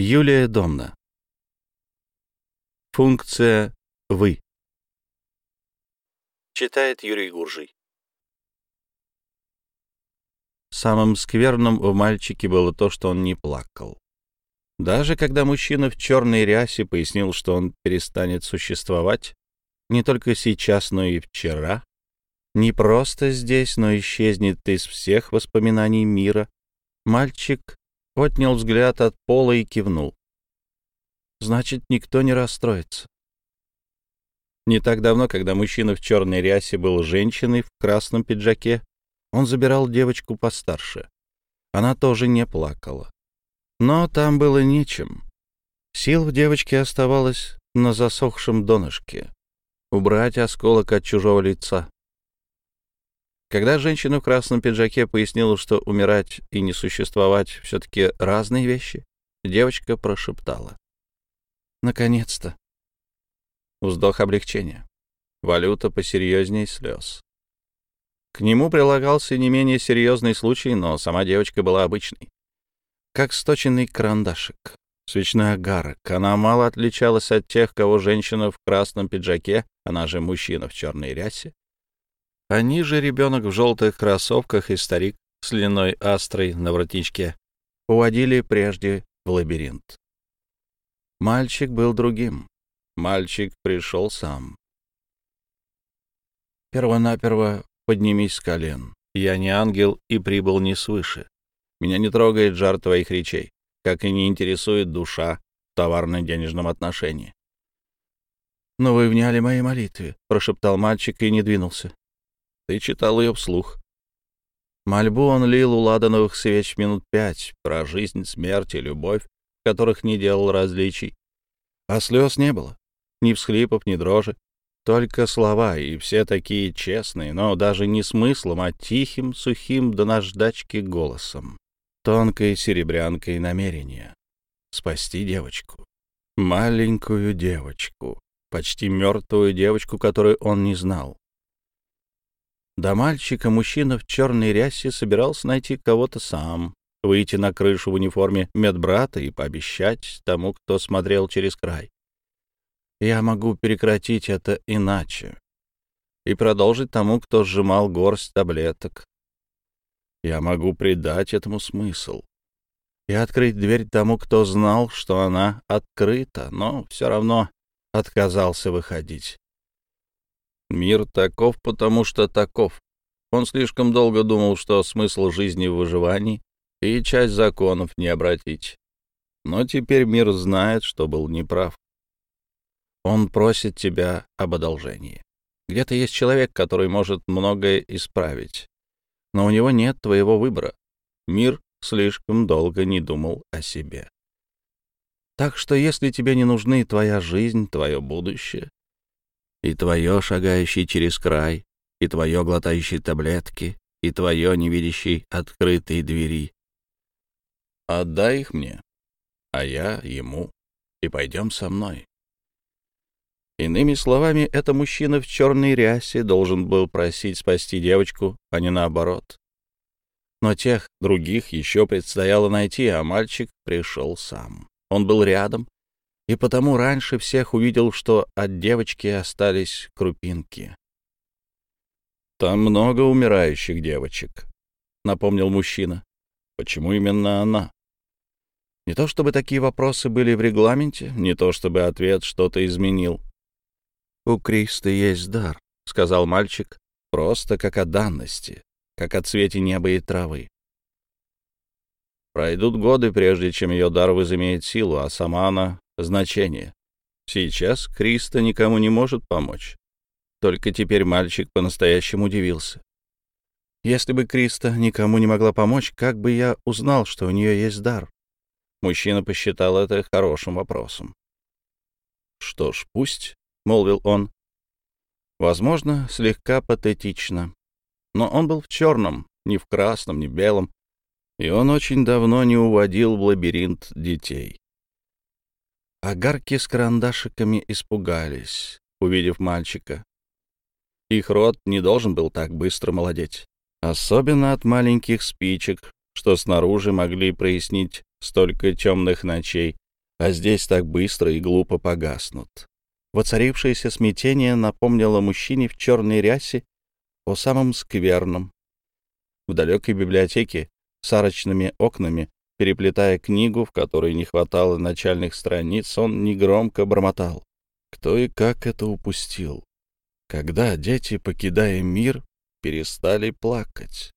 Юлия Домна. Функция «вы». Читает Юрий Гуржий. Самым скверным в мальчике было то, что он не плакал. Даже когда мужчина в черной рясе пояснил, что он перестанет существовать, не только сейчас, но и вчера, не просто здесь, но исчезнет из всех воспоминаний мира, мальчик отнял взгляд от пола и кивнул. Значит, никто не расстроится. Не так давно, когда мужчина в черной рясе был женщиной в красном пиджаке, он забирал девочку постарше. Она тоже не плакала. Но там было нечем. Сил в девочке оставалось на засохшем донышке. Убрать осколок от чужого лица. Когда женщина в красном пиджаке пояснила, что умирать и не существовать все-таки разные вещи, девочка прошептала. «Наконец-то!» Вздох облегчения. Валюта посерьезней слез. К нему прилагался не менее серьезный случай, но сама девочка была обычной. Как сточенный карандашик, свечной агарок. Она мало отличалась от тех, кого женщина в красном пиджаке, она же мужчина в черной рясе, они же ребенок в желтых кроссовках и старик с длиной астрой на воротничке уводили прежде в лабиринт. Мальчик был другим. Мальчик пришел сам. Первонаперво поднимись с колен. Я не ангел и прибыл не свыше. Меня не трогает жар твоих речей, как и не интересует душа в товарно-денежном отношении. «Но вы вняли моей молитве», — прошептал мальчик и не двинулся. Ты читал ее вслух. Мольбу он лил у ладановых свеч минут пять про жизнь, смерть и любовь, которых не делал различий. А слез не было, ни всхлипов, ни дрожи, только слова, и все такие честные, но даже не смыслом, а тихим, сухим до наждачки голосом, тонкой серебрянкой намерения. Спасти девочку. Маленькую девочку, почти мертвую девочку, которую он не знал. До мальчика мужчина в черной рясе собирался найти кого-то сам, выйти на крышу в униформе медбрата и пообещать тому, кто смотрел через край. Я могу прекратить это иначе и продолжить тому, кто сжимал горсть таблеток. Я могу придать этому смысл и открыть дверь тому, кто знал, что она открыта, но все равно отказался выходить. Мир таков, потому что таков. Он слишком долго думал, что смысл жизни в выживании и часть законов не обратить. Но теперь мир знает, что был неправ. Он просит тебя об одолжении. Где-то есть человек, который может многое исправить. Но у него нет твоего выбора. Мир слишком долго не думал о себе. Так что если тебе не нужны твоя жизнь, твое будущее, и твое, шагающий через край, и твое, глотающий таблетки, и твое, не видящий открытые двери. Отдай их мне, а я ему, и пойдем со мной. Иными словами, это мужчина в черной рясе должен был просить спасти девочку, а не наоборот. Но тех других еще предстояло найти, а мальчик пришел сам. Он был рядом, и потому раньше всех увидел, что от девочки остались крупинки. «Там много умирающих девочек», — напомнил мужчина. «Почему именно она?» Не то чтобы такие вопросы были в регламенте, не то чтобы ответ что-то изменил. «У Криста есть дар», — сказал мальчик, — «просто как о данности, как о цвете неба и травы. Пройдут годы, прежде чем ее дар возымеет силу, а сама она значение. Сейчас Криста никому не может помочь. Только теперь мальчик по-настоящему удивился. Если бы Криста никому не могла помочь, как бы я узнал, что у нее есть дар? Мужчина посчитал это хорошим вопросом. «Что ж, пусть», — молвил он. Возможно, слегка патетично. Но он был в черном, не в красном, не белом, и он очень давно не уводил в лабиринт детей. Агарки с карандашиками испугались, увидев мальчика. Их рот не должен был так быстро молодеть. Особенно от маленьких спичек, что снаружи могли прояснить столько темных ночей а здесь так быстро и глупо погаснут. Воцарившееся смятение напомнило мужчине в черной рясе о самом скверном. В далекой библиотеке с арочными окнами, переплетая книгу, в которой не хватало начальных страниц, он негромко бормотал. Кто и как это упустил? Когда дети, покидая мир, перестали плакать?